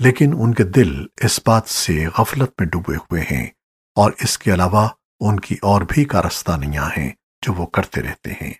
لیکن ان کے دل اس بات سے غفلت میں ڈوبے ہوئے ہیں اور اس کے علاوہ ان کی اور بھی کارستانیاں ہیں جو وہ کرتے رہتے ہیں۔